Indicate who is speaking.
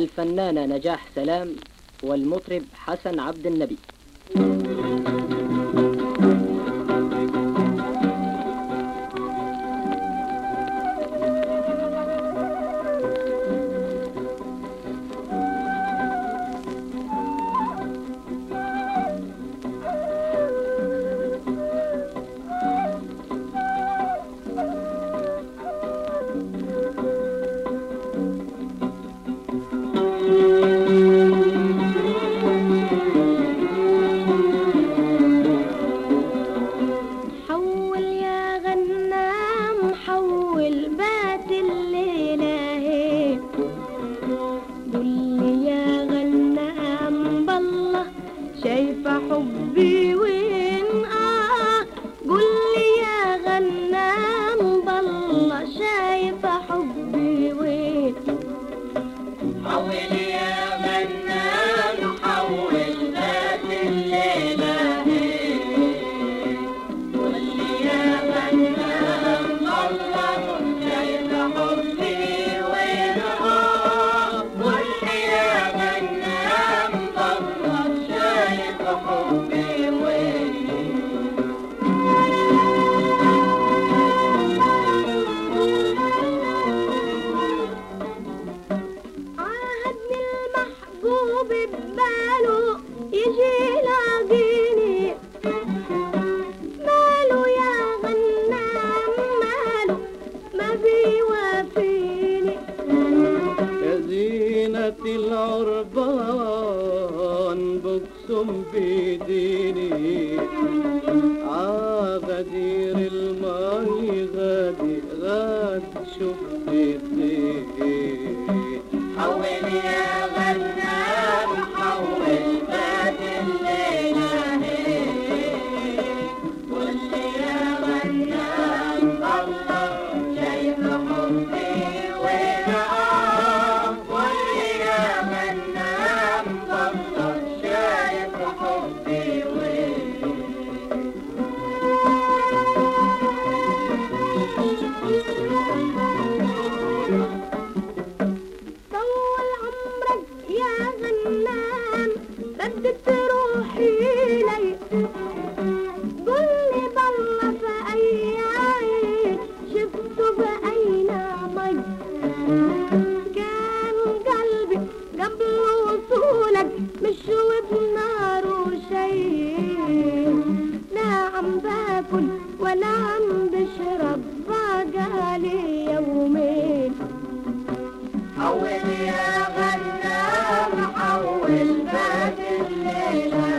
Speaker 1: الفنانة نجاح سلام والمطرب حسن عبد النبي.
Speaker 2: العربان بقسم بيديني عغدير الماي غادي غاد شفت
Speaker 3: حول يا بدت روحي لي قولي بالله في أي عين شفته بأي نعمي كان قلبي قبل وصولك مش وبناره شيء. لا عم باكل ولا عم بشرب بقالي يومين. أول Música